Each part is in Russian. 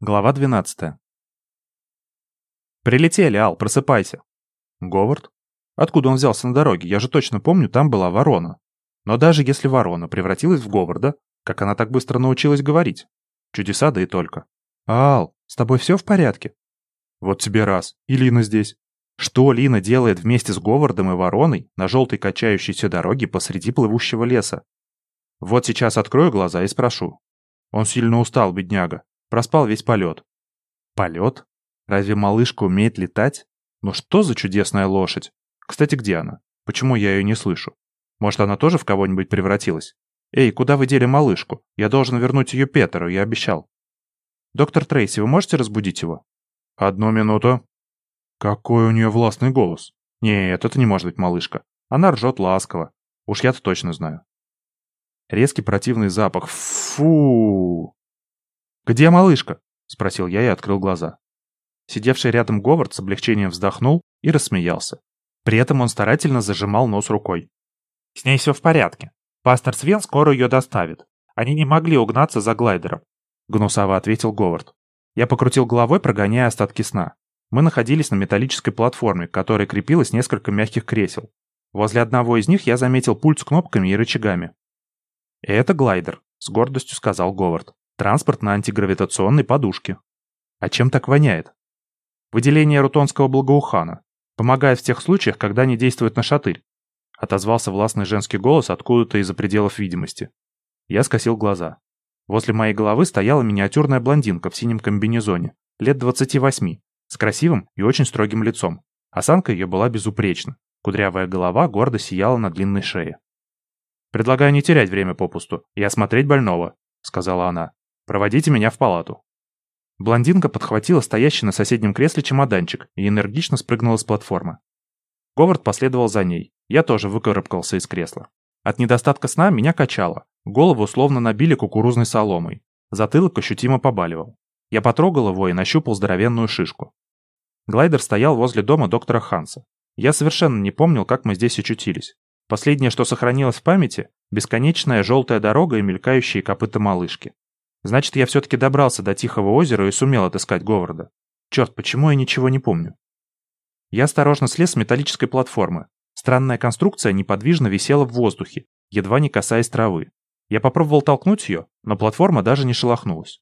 Глава 12. «Прилетели, Ал, просыпайся!» «Говард? Откуда он взялся на дороге? Я же точно помню, там была ворона. Но даже если ворона превратилась в Говарда, как она так быстро научилась говорить? Чудеса, да и только. Ал, с тобой все в порядке?» «Вот тебе раз. И Лина здесь. Что Лина делает вместе с Говардом и вороной на желтой качающейся дороге посреди плывущего леса? Вот сейчас открою глаза и спрошу. Он сильно устал, бедняга. Проспал весь полет. Полет? Разве малышка умеет летать? Ну что за чудесная лошадь? Кстати, где она? Почему я ее не слышу? Может, она тоже в кого-нибудь превратилась? Эй, куда вы дели малышку? Я должен вернуть ее Петеру, я обещал. Доктор Трейси, вы можете разбудить его? Одну минуту. Какой у нее властный голос. Нет, это не может быть малышка. Она ржет ласково. Уж я-то точно знаю. Резкий противный запах. Фу! «Где малышка?» — спросил я и открыл глаза. Сидевший рядом Говард с облегчением вздохнул и рассмеялся. При этом он старательно зажимал нос рукой. «С ней все в порядке. Пастор Свен скоро ее доставит. Они не могли угнаться за глайдером», — гнусаво ответил Говард. Я покрутил головой, прогоняя остатки сна. Мы находились на металлической платформе, к которой крепилось несколько мягких кресел. Возле одного из них я заметил пульт с кнопками и рычагами. «Это глайдер», — с гордостью сказал Говард. Транспорт на антигравитационной подушке. А чем так воняет? Выделение рутонского благоухана. Помогает в тех случаях, когда не действует на шатырь. Отозвался властный женский голос откуда-то из-за пределов видимости. Я скосил глаза. Возле моей головы стояла миниатюрная блондинка в синем комбинезоне, лет 28, с красивым и очень строгим лицом. Осанка ее была безупречна. Кудрявая голова гордо сияла на длинной шее. «Предлагаю не терять время попусту и осмотреть больного», — сказала она. Проводите меня в палату». Блондинка подхватила стоящий на соседнем кресле чемоданчик и энергично спрыгнула с платформы. Говард последовал за ней. Я тоже выкарабкался из кресла. От недостатка сна меня качало. Голову словно набили кукурузной соломой. Затылок ощутимо побаливал. Я потрогал его и нащупал здоровенную шишку. Глайдер стоял возле дома доктора Ханса. Я совершенно не помнил, как мы здесь очутились. Последнее, что сохранилось в памяти – бесконечная желтая дорога и мелькающие копыта малышки. Значит, я все-таки добрался до Тихого озера и сумел отыскать Говарда. Черт, почему я ничего не помню? Я осторожно слез с металлической платформы. Странная конструкция неподвижно висела в воздухе, едва не касаясь травы. Я попробовал толкнуть ее, но платформа даже не шелохнулась.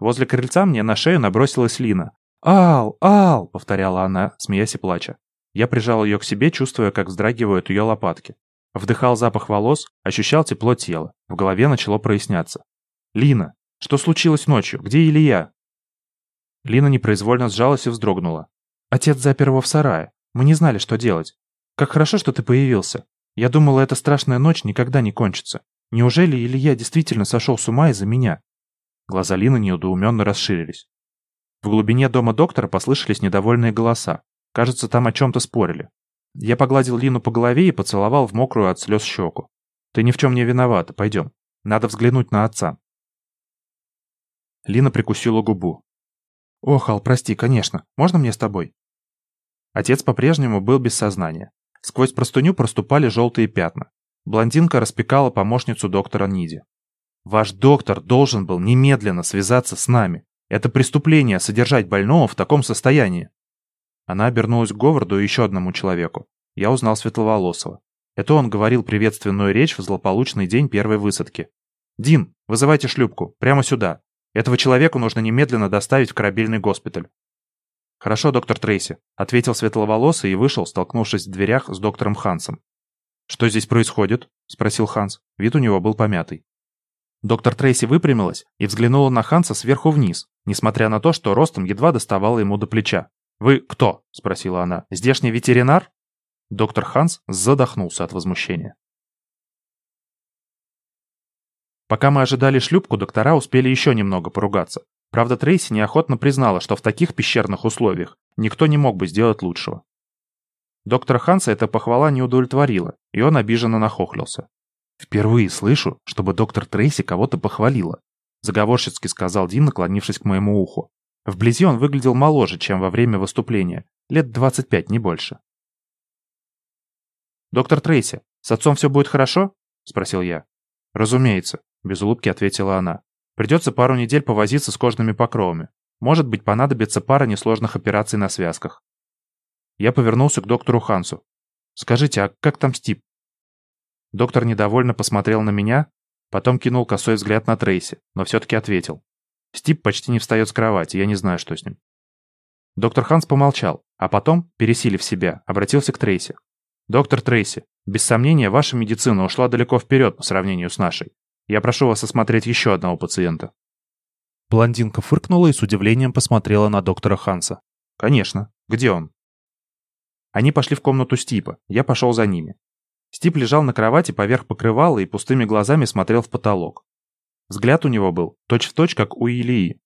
Возле крыльца мне на шею набросилась Лина. «Ал! Ал!» — повторяла она, смеясь и плача. Я прижал ее к себе, чувствуя, как вздрагивают ее лопатки. Вдыхал запах волос, ощущал тепло тела. В голове начало проясняться. «Лина, что случилось ночью? Где Илья?» Лина непроизвольно сжалась и вздрогнула. «Отец запер его в сарае. Мы не знали, что делать. Как хорошо, что ты появился. Я думала, эта страшная ночь никогда не кончится. Неужели Илья действительно сошел с ума из-за меня?» Глаза Лины недоуменно расширились. В глубине дома доктора послышались недовольные голоса. Кажется, там о чем-то спорили. Я погладил Лину по голове и поцеловал в мокрую от слез щеку. «Ты ни в чем не виновата, пойдем. Надо взглянуть на отца». Лина прикусила губу. «Ох, Ал, прости, конечно. Можно мне с тобой?» Отец по-прежнему был без сознания. Сквозь простыню проступали желтые пятна. Блондинка распекала помощницу доктора Ниди. «Ваш доктор должен был немедленно связаться с нами. Это преступление содержать больного в таком состоянии». Она обернулась к Говарду и еще одному человеку. Я узнал Светловолосого. Это он говорил приветственную речь в злополучный день первой высадки. «Дин, вызывайте шлюпку. Прямо сюда. Этого человеку нужно немедленно доставить в корабельный госпиталь. «Хорошо, доктор Трейси», — ответил светловолосый и вышел, столкнувшись в дверях с доктором Хансом. «Что здесь происходит?» — спросил Ханс. Вид у него был помятый. Доктор Трейси выпрямилась и взглянула на Ханса сверху вниз, несмотря на то, что ростом едва доставала ему до плеча. «Вы кто?» — спросила она. «Здешний ветеринар?» Доктор Ханс задохнулся от возмущения. Пока мы ожидали шлюпку, доктора успели еще немного поругаться. Правда, Трейси неохотно признала, что в таких пещерных условиях никто не мог бы сделать лучшего. Доктора Ханса эта похвала не удовлетворила, и он обиженно нахохлился. «Впервые слышу, чтобы доктор Трейси кого-то похвалила», заговорщицки сказал Дин, наклонившись к моему уху. Вблизи он выглядел моложе, чем во время выступления, лет 25, не больше. «Доктор Трейси, с отцом все будет хорошо?» – спросил я. «Разумеется. Без улыбки ответила она. Придется пару недель повозиться с кожными покровами. Может быть, понадобится пара несложных операций на связках. Я повернулся к доктору Хансу. «Скажите, а как там Стип?» Доктор недовольно посмотрел на меня, потом кинул косой взгляд на Трейси, но все-таки ответил. Стип почти не встает с кровати, я не знаю, что с ним. Доктор Ханс помолчал, а потом, пересилив себя, обратился к Трейси. «Доктор Трейси, без сомнения, ваша медицина ушла далеко вперед по сравнению с нашей. Я прошу вас осмотреть еще одного пациента». Блондинка фыркнула и с удивлением посмотрела на доктора Ханса. «Конечно. Где он?» Они пошли в комнату Стипа, я пошел за ними. Стип лежал на кровати поверх покрывала и пустыми глазами смотрел в потолок. Взгляд у него был точь-в-точь, точь, как у Илии.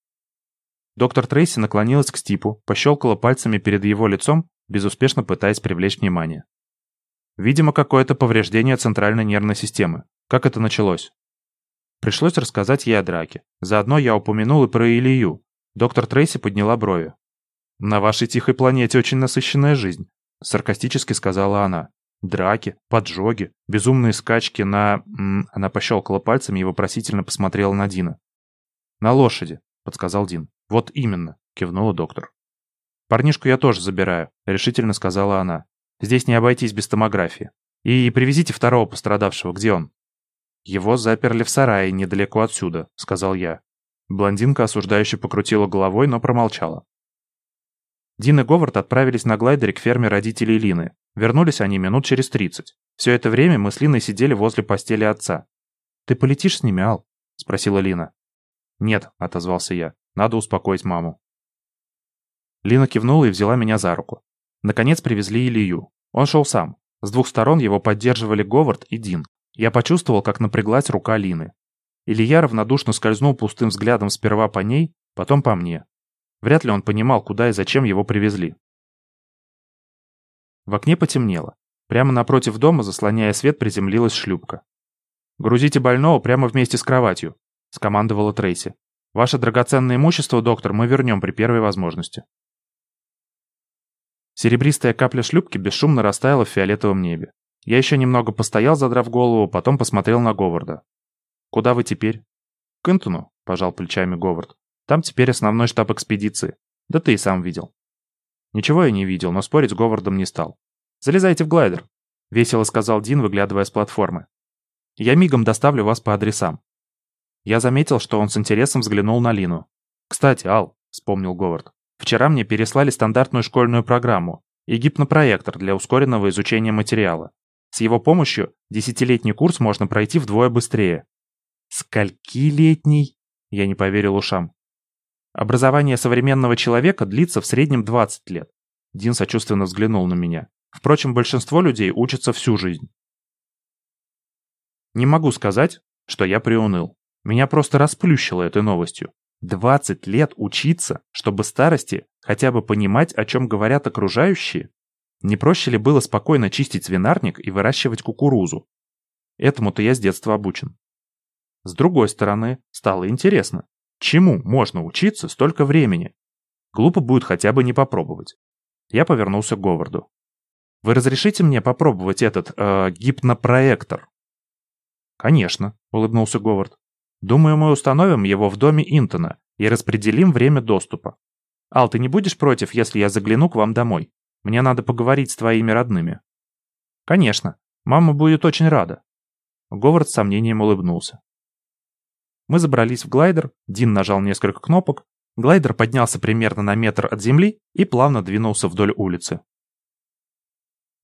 Доктор Трейси наклонилась к Стипу, пощелкала пальцами перед его лицом, безуспешно пытаясь привлечь внимание. Видимо, какое-то повреждение центральной нервной системы. Как это началось? Пришлось рассказать ей о драке. Заодно я упомянул и про Илью. Доктор Трейси подняла брови. «На вашей тихой планете очень насыщенная жизнь», — саркастически сказала она. Драки, поджоги, безумные скачки на... Она пощелкала пальцами и вопросительно посмотрела на Дина. «На лошади», — подсказал Дин. «Вот именно», — кивнула доктор. «Парнишку я тоже забираю», — решительно сказала она. «Здесь не обойтись без томографии. И привезите второго пострадавшего. Где он?» «Его заперли в сарае недалеко отсюда», — сказал я. Блондинка осуждающе покрутила головой, но промолчала. Дин и Говард отправились на глайдере к ферме родителей Лины, Вернулись они минут через тридцать. Все это время мы с Линой сидели возле постели отца. «Ты полетишь с ними, Ал?» — спросила Лина. «Нет», — отозвался я. «Надо успокоить маму». Лина кивнула и взяла меня за руку. Наконец привезли Илью. Он шел сам. С двух сторон его поддерживали Говард и Дин. Я почувствовал, как напряглась рука Лины. Илья равнодушно скользнул пустым взглядом сперва по ней, потом по мне. Вряд ли он понимал, куда и зачем его привезли. В окне потемнело. Прямо напротив дома, заслоняя свет, приземлилась шлюпка. «Грузите больного прямо вместе с кроватью», — скомандовала Трейси. «Ваше драгоценное имущество, доктор, мы вернем при первой возможности». Серебристая капля шлюпки бесшумно растаяла в фиолетовом небе. Я еще немного постоял, задрав голову, потом посмотрел на Говарда. «Куда вы теперь?» «К Интону», — пожал плечами Говард. «Там теперь основной штаб экспедиции. Да ты и сам видел». Ничего я не видел, но спорить с Говардом не стал. «Залезайте в глайдер», — весело сказал Дин, выглядывая с платформы. «Я мигом доставлю вас по адресам». Я заметил, что он с интересом взглянул на Лину. «Кстати, Ал», — вспомнил Говард, — «вчера мне переслали стандартную школьную программу и гипнопроектор для ускоренного изучения материала. С его помощью десятилетний курс можно пройти вдвое быстрее». «Скольки летний?» Я не поверил ушам. Образование современного человека длится в среднем 20 лет. Дин сочувственно взглянул на меня. Впрочем, большинство людей учатся всю жизнь. Не могу сказать, что я приуныл. Меня просто расплющило этой новостью. 20 лет учиться, чтобы старости хотя бы понимать, о чем говорят окружающие? Не проще ли было спокойно чистить свинарник и выращивать кукурузу? Этому-то я с детства обучен. С другой стороны, стало интересно. Чему можно учиться столько времени? Глупо будет хотя бы не попробовать. Я повернулся к Говарду. Вы разрешите мне попробовать этот э, гипнопроектор? Конечно, улыбнулся Говард. Думаю, мы установим его в доме Интона и распределим время доступа. Ал, ты не будешь против, если я загляну к вам домой? Мне надо поговорить с твоими родными. Конечно, мама будет очень рада. Говард с сомнением улыбнулся. Мы забрались в глайдер, Дин нажал несколько кнопок, глайдер поднялся примерно на метр от земли и плавно двинулся вдоль улицы.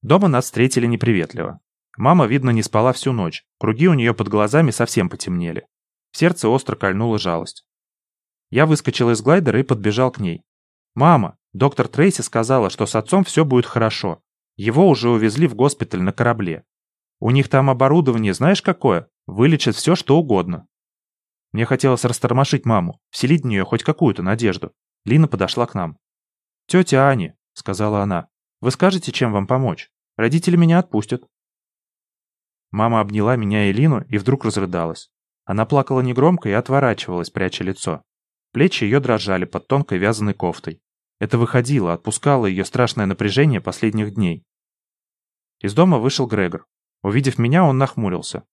Дома нас встретили неприветливо. Мама, видно, не спала всю ночь, круги у нее под глазами совсем потемнели. В сердце остро кольнула жалость. Я выскочил из глайдера и подбежал к ней. «Мама, доктор Трейси сказала, что с отцом все будет хорошо. Его уже увезли в госпиталь на корабле. У них там оборудование знаешь какое? Вылечит все, что угодно. Мне хотелось растормошить маму, вселить в нее хоть какую-то надежду. Лина подошла к нам. «Тетя Ани», — сказала она, — «вы скажете, чем вам помочь? Родители меня отпустят». Мама обняла меня и Лину и вдруг разрыдалась. Она плакала негромко и отворачивалась, пряча лицо. Плечи ее дрожали под тонкой вязаной кофтой. Это выходило, отпускало ее страшное напряжение последних дней. Из дома вышел Грегор. Увидев меня, он нахмурился.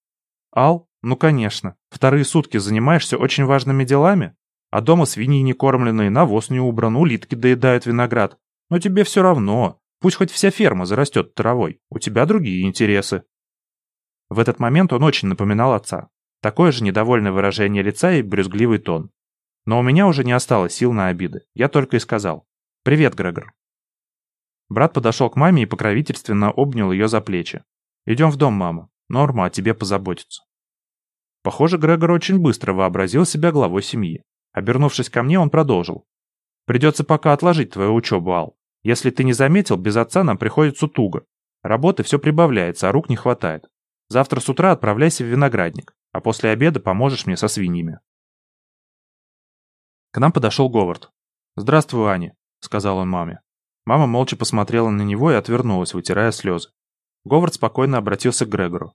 Ал? Ну, конечно. Вторые сутки занимаешься очень важными делами? А дома свиньи не кормленные, навоз не убран, улитки доедают виноград. Но тебе все равно. Пусть хоть вся ферма зарастет травой. У тебя другие интересы. В этот момент он очень напоминал отца. Такое же недовольное выражение лица и брюзгливый тон. Но у меня уже не осталось сил на обиды. Я только и сказал. «Привет, Грегор». Брат подошел к маме и покровительственно обнял ее за плечи. «Идем в дом, мама. Норма о тебе позаботится». Похоже, Грегор очень быстро вообразил себя главой семьи. Обернувшись ко мне, он продолжил. «Придется пока отложить твою учебу, Ал. Если ты не заметил, без отца нам приходится туго. Работы все прибавляется, а рук не хватает. Завтра с утра отправляйся в виноградник, а после обеда поможешь мне со свиньями». К нам подошел Говард. «Здравствуй, Аня», — сказал он маме. Мама молча посмотрела на него и отвернулась, вытирая слезы. Говард спокойно обратился к Грегору.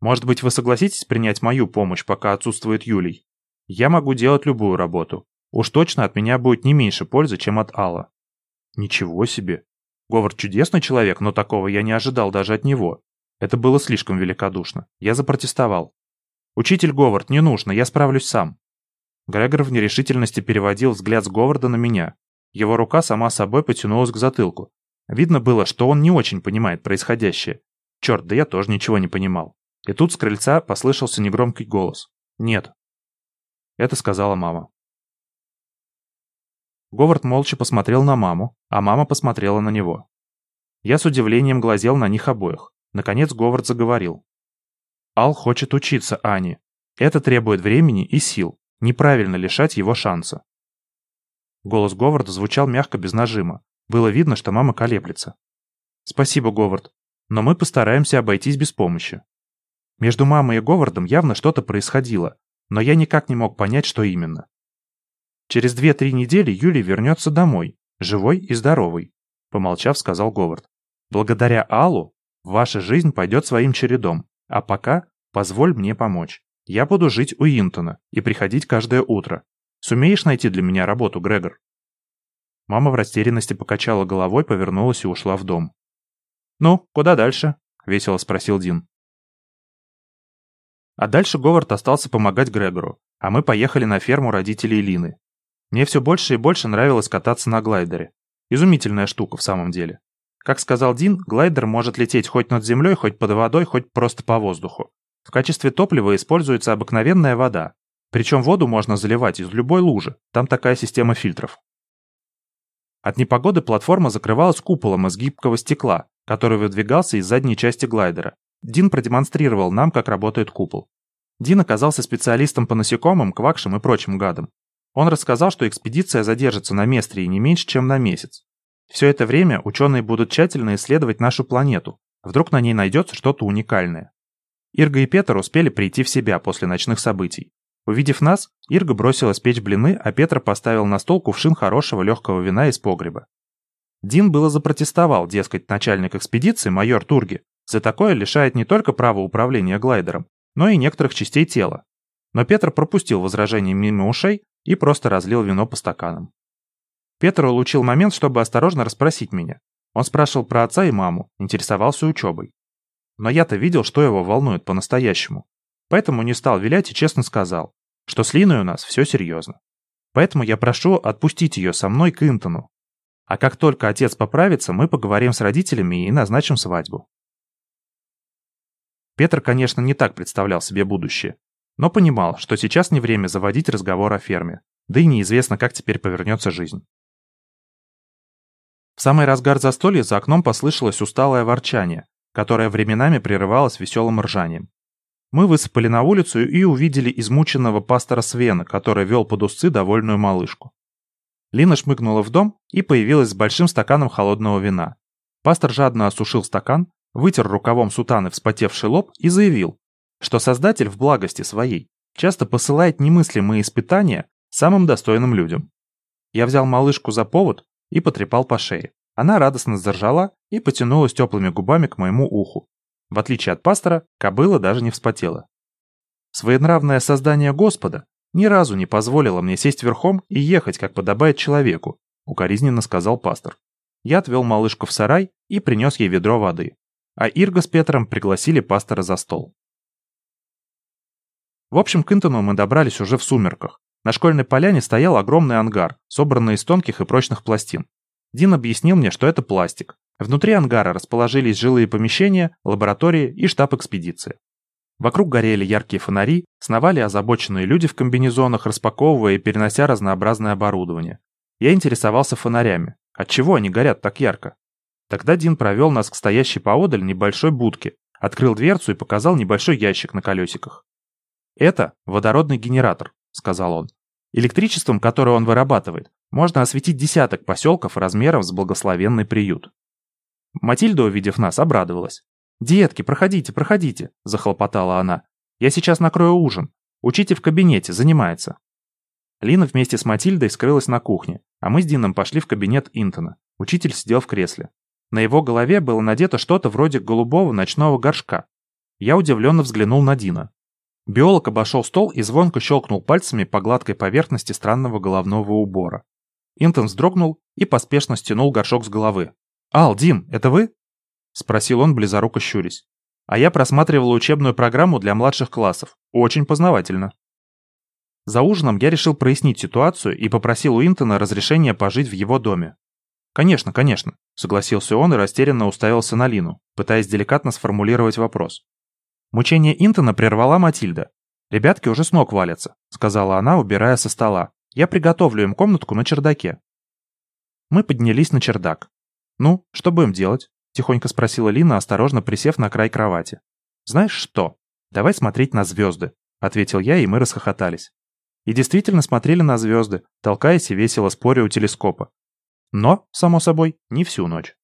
«Может быть, вы согласитесь принять мою помощь, пока отсутствует Юлий? Я могу делать любую работу. Уж точно от меня будет не меньше пользы, чем от Алла». «Ничего себе! Говард чудесный человек, но такого я не ожидал даже от него. Это было слишком великодушно. Я запротестовал. «Учитель Говард, не нужно, я справлюсь сам». Грегор в нерешительности переводил взгляд с Говарда на меня. Его рука сама собой потянулась к затылку. Видно было, что он не очень понимает происходящее. Черт, да я тоже ничего не понимал. И тут с крыльца послышался негромкий голос. «Нет». Это сказала мама. Говард молча посмотрел на маму, а мама посмотрела на него. Я с удивлением глазел на них обоих. Наконец Говард заговорил. «Ал хочет учиться, Ани. Это требует времени и сил. Неправильно лишать его шанса. Голос Говарда звучал мягко, без нажима. Было видно, что мама колеблется. «Спасибо, Говард, но мы постараемся обойтись без помощи». Между мамой и Говардом явно что-то происходило, но я никак не мог понять, что именно. «Через две-три недели Юлий вернется домой, живой и здоровый», помолчав, сказал Говард. «Благодаря Аллу ваша жизнь пойдет своим чередом, а пока позволь мне помочь. Я буду жить у Интона и приходить каждое утро. Сумеешь найти для меня работу, Грегор?» Мама в растерянности покачала головой, повернулась и ушла в дом. «Ну, куда дальше?» — весело спросил Дин. А дальше Говард остался помогать Грегору, а мы поехали на ферму родителей Лины. Мне все больше и больше нравилось кататься на глайдере. Изумительная штука в самом деле. Как сказал Дин, глайдер может лететь хоть над землей, хоть под водой, хоть просто по воздуху. В качестве топлива используется обыкновенная вода, причем воду можно заливать из любой лужи, там такая система фильтров. От непогоды платформа закрывалась куполом из гибкого стекла, который выдвигался из задней части глайдера. Дин продемонстрировал нам, как работает купол. Дин оказался специалистом по насекомым, квакшам и прочим гадам. Он рассказал, что экспедиция задержится на Местрии не меньше, чем на месяц. Все это время ученые будут тщательно исследовать нашу планету. Вдруг на ней найдется что-то уникальное. Ирга и Петр успели прийти в себя после ночных событий. Увидев нас, Ирга бросилась печь блины, а Петр поставил на стол кувшин хорошего легкого вина из погреба. Дин было запротестовал, дескать, начальник экспедиции, майор Турги, за такое лишает не только права управления глайдером, но и некоторых частей тела. Но Петр пропустил возражение мимо ушей и просто разлил вино по стаканам. Петр улучил момент, чтобы осторожно расспросить меня. Он спрашивал про отца и маму, интересовался учебой. Но я-то видел, что его волнует по-настоящему. Поэтому не стал вилять и честно сказал, что с Линой у нас все серьезно. Поэтому я прошу отпустить ее со мной к Интону. А как только отец поправится, мы поговорим с родителями и назначим свадьбу. Петр, конечно, не так представлял себе будущее, но понимал, что сейчас не время заводить разговор о ферме, да и неизвестно, как теперь повернется жизнь. В самый разгар застолья за окном послышалось усталое ворчание, которое временами прерывалось веселым ржанием. Мы высыпали на улицу и увидели измученного пастора Свена, который вел под усы довольную малышку. Лина шмыгнула в дом и появилась с большим стаканом холодного вина. Пастор жадно осушил стакан, вытер рукавом сутаны вспотевший лоб и заявил, что Создатель в благости своей часто посылает немыслимые испытания самым достойным людям. Я взял малышку за повод и потрепал по шее. Она радостно заржала и потянулась теплыми губами к моему уху. В отличие от пастора, кобыла даже не вспотела. Своенравное создание Господа ни разу не позволило мне сесть верхом и ехать, как подобает человеку, укоризненно сказал пастор. Я отвел малышку в сарай и принес ей ведро воды, а Ирга с Петром пригласили пастора за стол. В общем, к Интону мы добрались уже в сумерках. На школьной поляне стоял огромный ангар, собранный из тонких и прочных пластин. Дин объяснил мне, что это пластик. Внутри ангара расположились жилые помещения, лаборатории и штаб экспедиции. Вокруг горели яркие фонари, сновали озабоченные люди в комбинезонах, распаковывая и перенося разнообразное оборудование. Я интересовался фонарями. Отчего они горят так ярко? Тогда Дин провел нас к стоящей поодаль небольшой будке, открыл дверцу и показал небольшой ящик на колесиках. «Это водородный генератор», — сказал он. «Электричеством, которое он вырабатывает, можно осветить десяток поселков размером с благословенный приют». Матильда, увидев нас, обрадовалась. «Детки, проходите, проходите», — захлопотала она. «Я сейчас накрою ужин. Учитель в кабинете, занимается». Лина вместе с Матильдой скрылась на кухне, а мы с Дином пошли в кабинет Интона. Учитель сидел в кресле. На его голове было надето что-то вроде голубого ночного горшка. Я удивленно взглянул на Дина. Биолог обошел стол и звонко щелкнул пальцами по гладкой поверхности странного головного убора. Интон вздрогнул и поспешно стянул горшок с головы. «Ал, Дим, это вы?» — спросил он, близоруко щурясь. А я просматривал учебную программу для младших классов. Очень познавательно. За ужином я решил прояснить ситуацию и попросил у Интона разрешения пожить в его доме. «Конечно, конечно», — согласился он и растерянно уставился на Лину, пытаясь деликатно сформулировать вопрос. Мучение Интона прервала Матильда. «Ребятки уже с ног валятся», — сказала она, убирая со стола. «Я приготовлю им комнатку на чердаке». Мы поднялись на чердак. «Ну, что будем делать?» Тихонько спросила Лина, осторожно присев на край кровати. «Знаешь что? Давай смотреть на звезды», — ответил я, и мы расхохотались. И действительно смотрели на звезды, толкаясь и весело споря у телескопа. Но, само собой, не всю ночь.